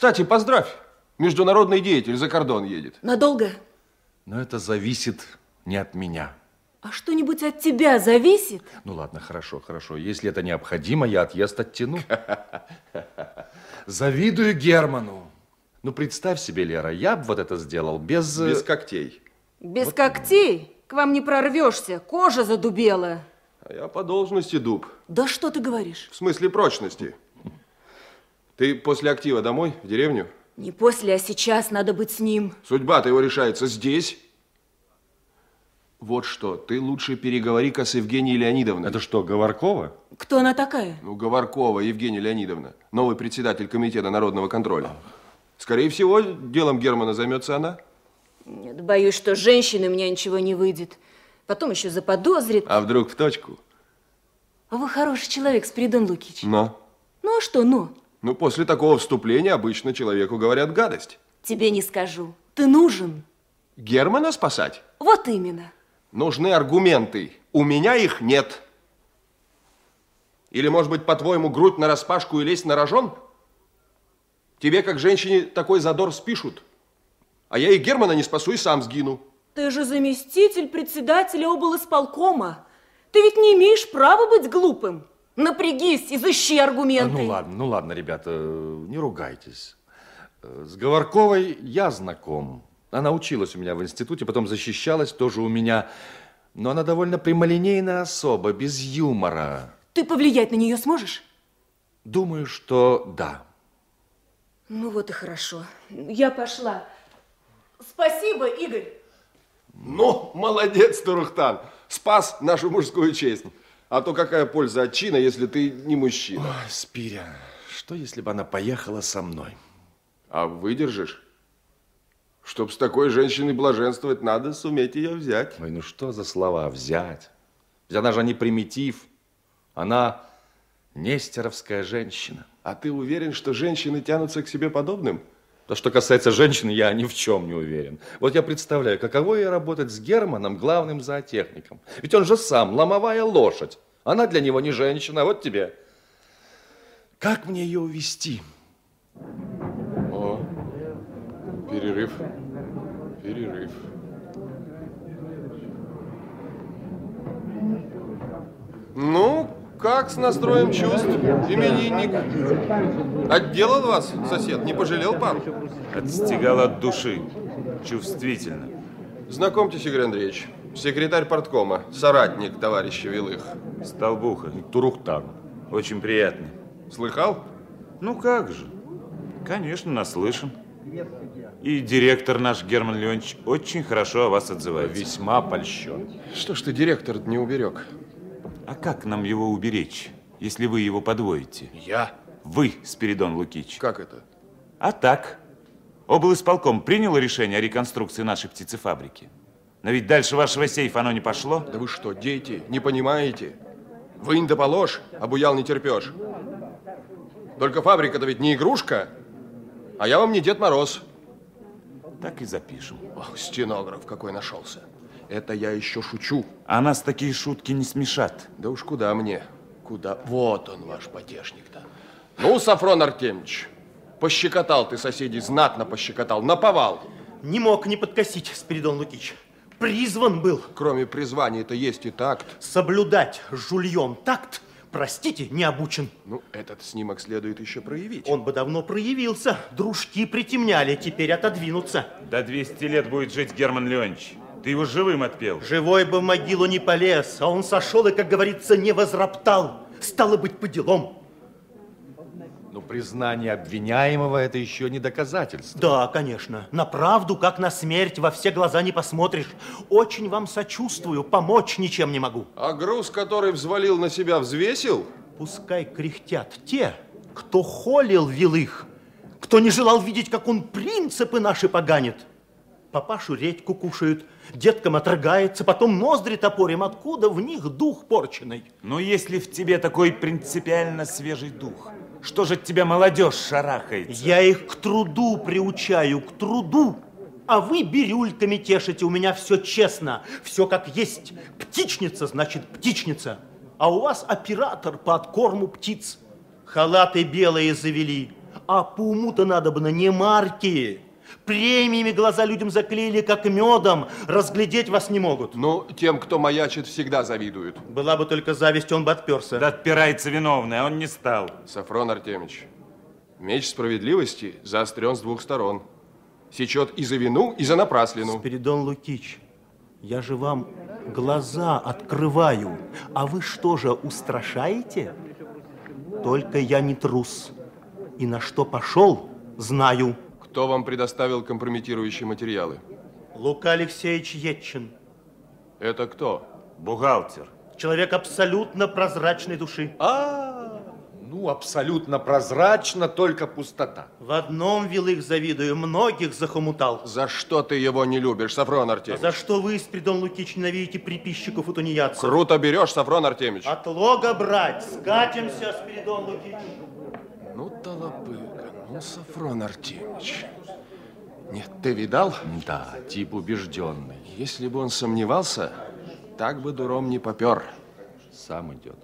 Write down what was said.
Кстати, поздравь. Международный деятель за кордон едет. Надолго? Но это зависит не от меня. А что-нибудь от тебя зависит? Ну ладно, хорошо, хорошо. Если это необходимо, я отъезд оттяну. Завидую Герману. Ну, представь себе, Лера, я бы вот это сделал без... э, Без когтей. Без вот когтей? К вам не прорвешься, кожа задубела. А я по должности дуб. Да что ты говоришь? В смысле прочности. Ты после актива домой, в деревню? Не после, а сейчас надо быть с ним. Судьба-то его решается здесь. Вот что, ты лучше переговори-ка с Евгенией Леонидовной. Это что, Говоркова? Кто она такая? Ну, Говоркова Евгения Леонидовна, новый председатель комитета народного контроля. Скорее всего, делом Германа займется она. Нет, боюсь, что женщины у меня ничего не выйдет. Потом еще заподозрит. А вдруг в точку? А вы хороший человек, Спиридон Лукич. Но. Ну, а что «но»? Ну, после такого вступления обычно человеку говорят гадость. Тебе не скажу. Ты нужен. Германа спасать? Вот именно. Нужны аргументы. У меня их нет. Или, может быть, по-твоему, грудь на распашку и лезть на рожон? Тебе, как женщине, такой задор спишут. А я и Германа не спасу, и сам сгину. Ты же заместитель председателя облисполкома. Ты ведь не имеешь права быть глупым. Напрягись, изыщи А, аргументы. ну ладно, ну ладно, ребята, не ругайтесь. Э, С Говорковой я знаком. Она училась у меня в институте, потом защищалась тоже у меня. Но она довольно прямолинейная особа, без юмора. Ты повлиять на нее сможешь? Думаю, что да. Ну вот и хорошо. Я пошла. Спасибо, Игорь. Ну, молодец, Турухтан. Спас нашу мужскую честь. А то какая польза от чина, если ты не мужчина? Ой, Спиря, что если бы она поехала со мной? А выдержишь? Чтоб с такой женщиной блаженствовать, надо суметь ее взять. Ой, ну что за слова взять? Ведь она же не примитив. Она нестеровская женщина. А ты уверен, что женщины тянутся к себе подобным? То, что касается женщин, я ни в чем не уверен. Вот я представляю, каково ей работать с Германом, главным зоотехником. Ведь он же сам ломовая лошадь. Она для него не женщина, а вот тебе. Как мне ее увести? О, перерыв, перерыв. Ну, как с настроем чувств, именинник? Отделал вас, сосед, не пожалел пару? Отстегал от души. Чувствительно. Знакомьтесь, Игорь Андреевич, секретарь порткома, соратник товарища Вилых. Столбуха. Турухтан. Очень приятно. Слыхал? Ну как же. Конечно, наслышан. И директор наш Герман Леонидович очень хорошо о вас отзывается. Весьма польщен. Что ж ты директор не уберег? А как нам его уберечь, если вы его подвоите? Я? Вы, Спиридон Лукич. Как это? А так. Облсполком принял решение о реконструкции нашей птицефабрики. Но ведь дальше вашего сейфа оно не пошло. Да вы что, дети, не понимаете? Вынь да положь, обуял не терпешь. Только фабрика-то ведь не игрушка, а я вам не Дед Мороз. Так и запишем. Ох, стенограф какой нашелся. Это я еще шучу. А нас такие шутки не смешат. Да уж куда мне? Куда? Вот он, ваш потешник-то. Ну, Сафрон Артемьевич, пощекотал ты соседей, знатно пощекотал, наповал. Не мог не подкосить, Спиридон Лукич. Призван был Кроме призвания-то есть и такт. соблюдать жульем такт. Простите, не обучен. Ну, этот снимок следует еще проявить. Он бы давно проявился. Дружки притемняли, теперь отодвинутся. До 200 лет будет жить Герман Леонидович. Ты его живым отпел. Живой бы в могилу не полез, а он сошел и, как говорится, не возроптал. Стало быть, по делам. Признание обвиняемого – это еще не доказательство. Да, конечно. На правду, как на смерть, во все глаза не посмотришь. Очень вам сочувствую, помочь ничем не могу. А груз, который взвалил на себя, взвесил? Пускай кряхтят те, кто холил вилых, кто не желал видеть, как он принципы наши поганит. Папашу редьку кушают, деткам отрыгается, потом ноздри топорим, откуда в них дух порченый. Но если в тебе такой принципиально свежий дух, что же от тебя молодежь шарахается? Я их к труду приучаю, к труду. А вы бирюльками тешите, у меня все честно, все как есть. Птичница, значит, птичница. А у вас оператор по откорму птиц. Халаты белые завели, А по уму-то надо бы на не марки. Премиями глаза людям заклеили, как медом. Разглядеть вас не могут. Ну, тем, кто маячит, всегда завидуют. Была бы только зависть, он бы отперся. Да отпирается виновный, а он не стал. Сафрон Артемич, меч справедливости заострен с двух сторон. Сечет и за вину, и за напраслину. Спиридон Лукич, я же вам глаза открываю. А вы что же, устрашаете? Только я не трус. И на что пошел, знаю. Кто вам предоставил компрометирующие материалы? Лука Алексеевич Етчин. Это кто? Бухгалтер. Человек абсолютно прозрачной души. А, ну, абсолютно прозрачно, только пустота. В одном вилых завидую, многих захомутал. За что ты его не любишь, Сафрон А Артемич? за что вы, Спиридон Лукич, ненавидите приписчиков и тунеядцев? Круто берешь, Сафрон Артемич. От лога брать, скатимся, Спиридон Лукич. Ну, толопыга, ну, Сафрон Артемич. Нет, ты видал? Да, тип убежденный. Если бы он сомневался, так бы дуром не попер. Сам идет.